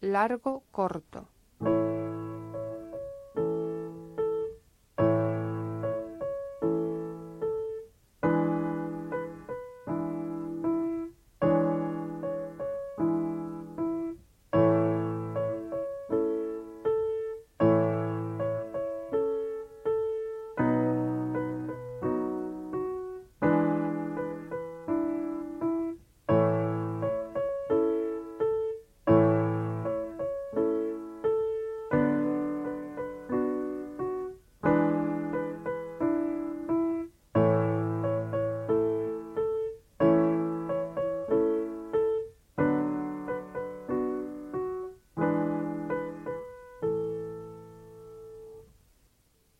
largo, corto.